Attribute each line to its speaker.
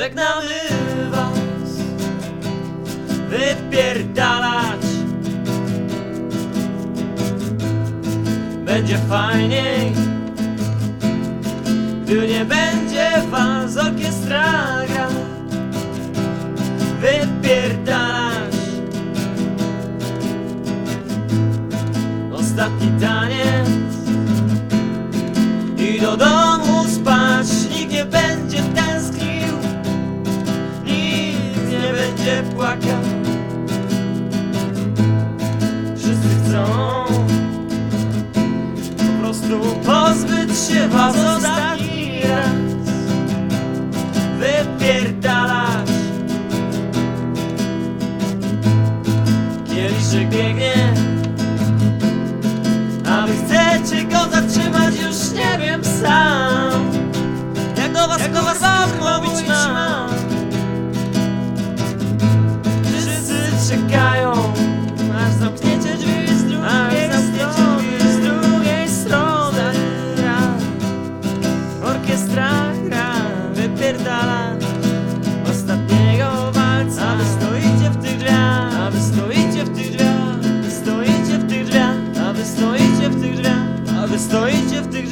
Speaker 1: żegnamy was. Wypierdalać. Będzie fajniej Gdy nie będzie was orkiestra gra. Wypierdalać. Ostatni taniec. I do domu będzie płakał Wszyscy chcą po prostu pozbyć się was ostatni raz Wypierdalać. Kieliszek biegnie A wy chcecie go w tych